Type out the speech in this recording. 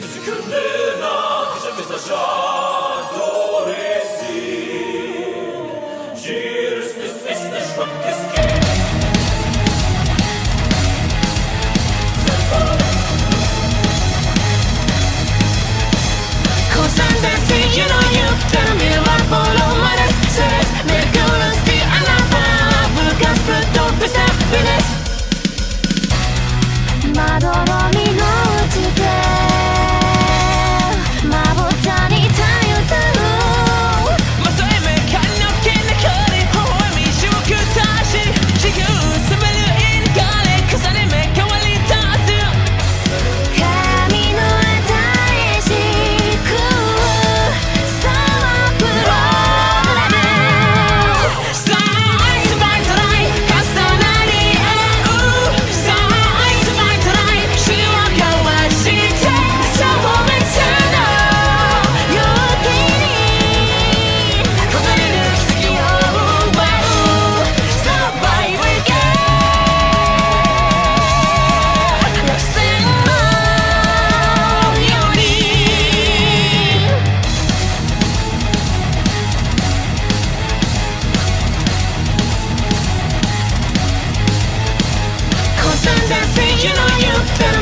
Skutterna kanske visar you know you tell me